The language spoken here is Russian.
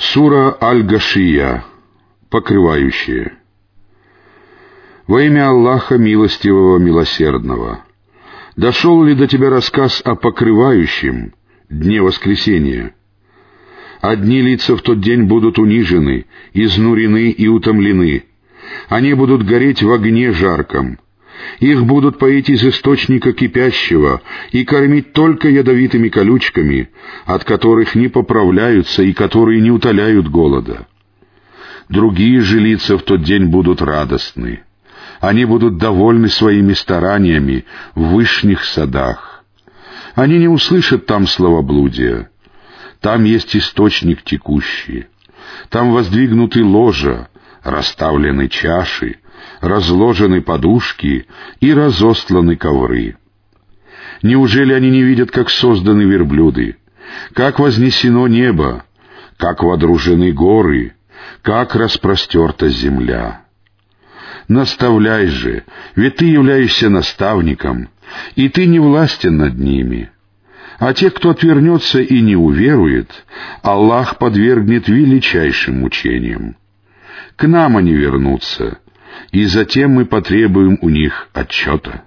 Сура Аль-Гашия, покрывающие. Во имя Аллаха Милостивого Милосердного. Дошел ли до тебя рассказ о покрывающем, дне воскресения? Одни лица в тот день будут унижены, изнурены и утомлены. Они будут гореть в огне жарком — их будут поить из источника кипящего и кормить только ядовитыми колючками, от которых не поправляются и которые не утоляют голода. Другие же лица в тот день будут радостны. Они будут довольны своими стараниями в вышних садах. Они не услышат там словоблудия. Там есть источник текущий. Там воздвигнуты ложа, расставлены чаши, разложены подушки и разостланы ковры. Неужели они не видят, как созданы верблюды, как вознесено небо, как водружены горы, как распростерта земля? Наставляй же, ведь ты являешься наставником, и ты не властен над ними. А те, кто отвернется и не уверует, Аллах подвергнет величайшим мучениям. К нам они вернутся, и затем мы потребуем у них отчета.